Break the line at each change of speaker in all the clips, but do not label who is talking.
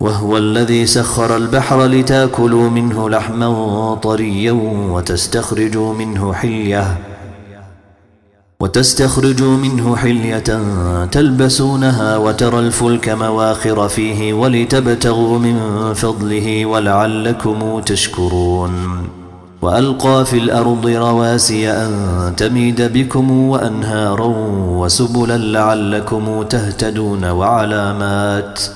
وهو الذي سخر البحر لتاكلوا منه لحما طريا وتستخرجوا منه حليه وتستخرجوا منه حلية تلبسونها وترى الفلك مواخر فيه ولتبتغوا من فضله ولعلكم تشكرون وألقى في الأرض رواسي أن تميد بكم وأنهارا وسبلا لعلكم تهتدون وعلامات ۖ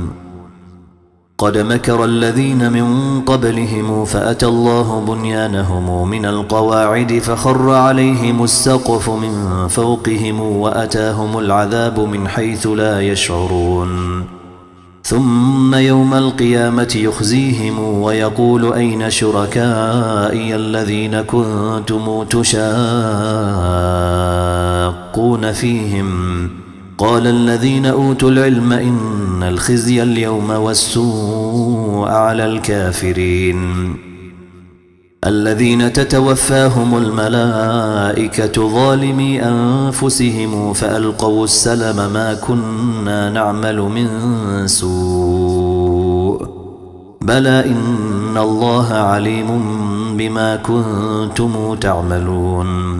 قد مكر الذين من قبلهم فأتى الله بنيانهم من القواعد فخر عليهم السقف من فوقهم وأتاهم العذاب من حيث لا يشعرون ثم يوم القيامة يخزيهم ويقول أين شركائي الذين كنتم تشاقون فيهم قال الذين أوتوا العلم إن إن الخزي اليوم والسوء على الكافرين الذين تتوفاهم الملائكة ظالمي أنفسهم فألقوا السلم ما كنا نعمل من سوء بلى إن الله عليم بما كنتم تعملون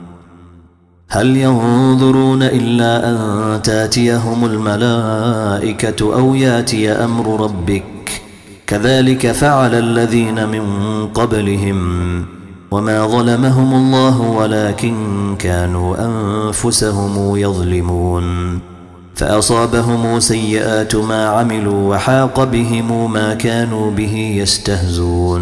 هل ينظرون إلا أن تاتيهم الملائكة أو ياتي أمر ربك كذلك فعل الذين من قبلهم وما ظلمهم الله ولكن كانوا أنفسهم يظلمون فأصابهم سيئات ما عملوا وحاق بهم ما كانوا به يستهزون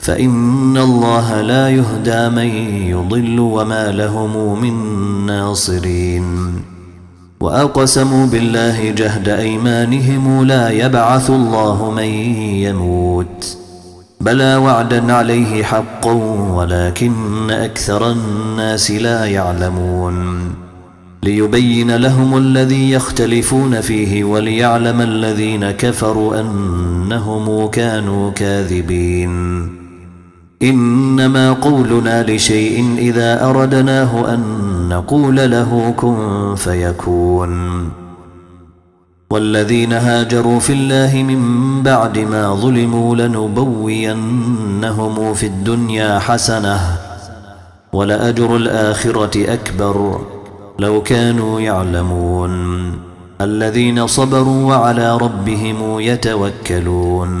فإن الله لا يهدى من يضل وما لهم من ناصرين وأقسموا بالله جهد أيمانهم لا يبعث الله من يموت بلى وعدا عليه حقا ولكن أكثر الناس لا يعلمون ليبين لهم الذي يختلفون فيه وليعلم الذين كفروا أنهم كانوا كاذبين إنما قولنا لشيء إذا أردناه أن نقول له كن فيكون والذين هاجروا في الله من بعد ما ظلموا لنبوينهم في الدنيا حسنة ولأجر الآخرة أكبر لو كانوا يعلمون الذين صبروا وعلى ربهم يتوكلون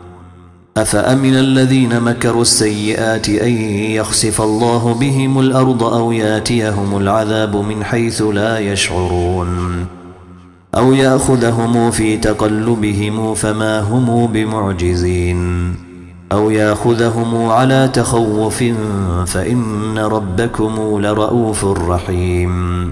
أفأمن الذين مكروا السيئات أن يخسف الله بهم الأرض أو ياتيهم العذاب من حيث لا يشعرون أو ياخذهم في تقلبهم فما هم بمعجزين أو ياخذهم على تخوف فإن ربكم لرؤوف رحيم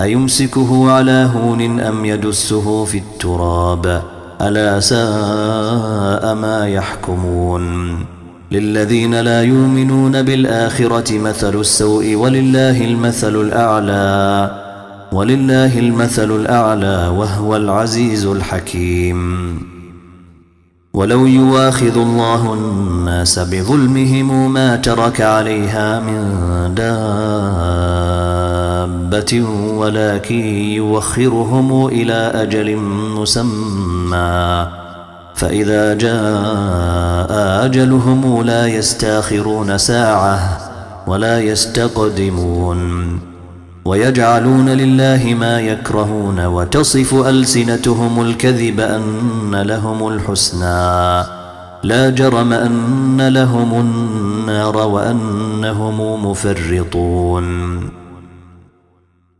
أيمسكه على هون أم يدسه في التراب ألا ساء ما يحكمون للذين لا يؤمنون بالآخرة مثل السوء ولله المثل الأعلى ولله المثل الأعلى وهو العزيز الحكيم ولو يواخذ الله الناس بظلمهم ما ترك عليها من دار دابة ولكن يوخرهم إلى أجل مسمى فإذا جاء أجلهم لا يستاخرون ساعة ولا يستقدمون ويجعلون لله ما يكرهون وتصف ألسنتهم الكذب أن لهم الحسنى لا جرم أن لهم النار وأنهم مفرطون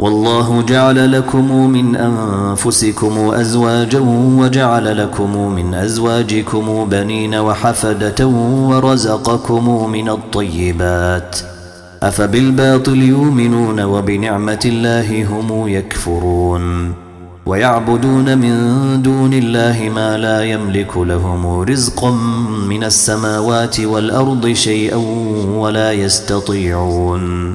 والله جعل لكم من أنفسكم أزواجا وجعل لكم من أزواجكم بنين وحفدة ورزقكم من الطيبات أفبالباطل يؤمنون وبنعمة الله هم يكفرون ويعبدون من دون الله ما لا يملك لهم رزقا من السماوات والأرض شيئا ولا يستطيعون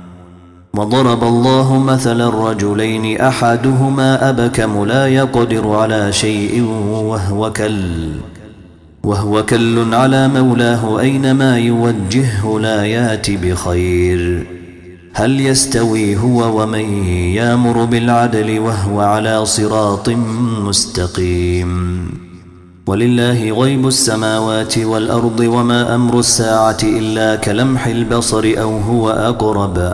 وضرب الله مثلا الرجلين أحدهما أبكم لا يقدر على شيء وهو كل وهو كل على مولاه أينما يوجهه لا يات بخير هل يستوي هو ومن يامر بالعدل وهو على صراط مستقيم ولله غيب السماوات والأرض وما أمر الساعة إلا كلمح البصر أو هو أقرب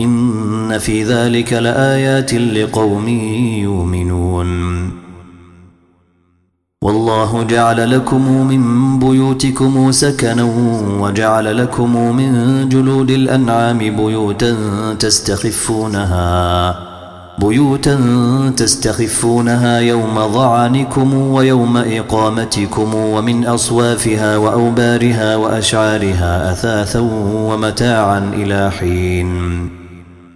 إن في ذلك لآيات لقوم يؤمنون والله جعل لكم من بيوتكم سكنا وجعل لكم من جلود الأنعام بيوتا تستخفونها بيوتا تستخفونها يوم ضعنكم ويوم إقامتكم ومن أصوافها وأوبارها وأشعارها أثاثا ومتاعا إلى حين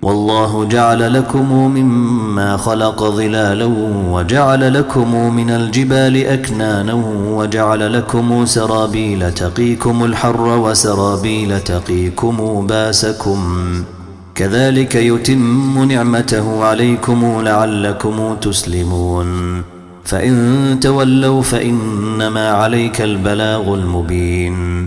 والله جعل لكم مما خلق ظلالا وجعل لكم من الجبال أكنانا وجعل لكم سرابيل تقيكم الحر وسرابيل تقيكم باسكم كذلك يتم نعمته عليكم لعلكم تسلمون فإن تولوا فإنما عليك البلاغ المبين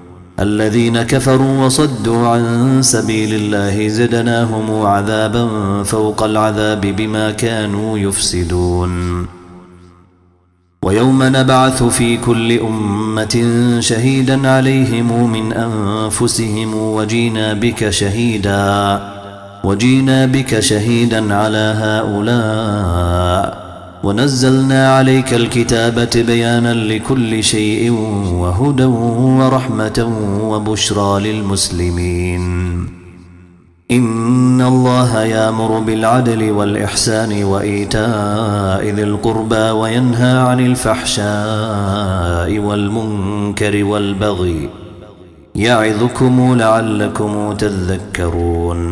الذين كفروا وصدوا عن سبيل الله زدناهم عذابا فوق العذاب بما كانوا يفسدون ويوم نبعث في كل أمة شهيدا عليهم من أنفسهم وجينا بك شهيدا وجينا بك شهيدا على هؤلاء ونزلنا عليك الكتاب بيانا لكل شيء وهدى ورحمة وبشرى للمسلمين إن الله يامر بالعدل والإحسان وإيتاء ذي القربى وينهى عن الفحشاء والمنكر والبغي يعظكم لعلكم تذكرون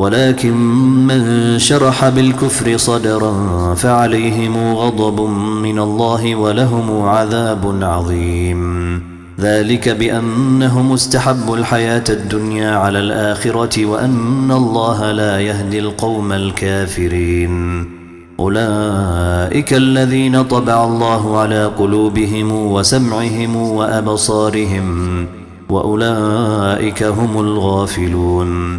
ولكن من شرح بالكفر صدرا فعليهم غضب من الله ولهم عذاب عظيم ذلك بأنهم استحبوا الحياة الدنيا على الآخرة وأن الله لا يهدي القوم الكافرين أولئك الذين طبع الله على قلوبهم وسمعهم وأبصارهم وأولئك هم الغافلون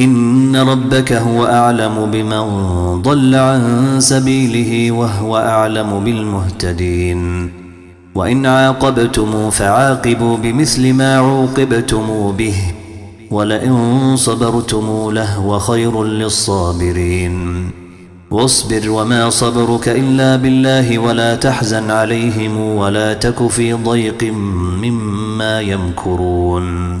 إن ربك هو أعلم بمن ضل عن سبيله وهو أعلم بالمهتدين وإن عاقبتم فعاقبوا بمثل ما عوقبتم به ولئن صبرتم لهو خير للصابرين واصبر وما صبرك إلا بالله ولا تحزن عليهم ولا تك في ضيق مما يمكرون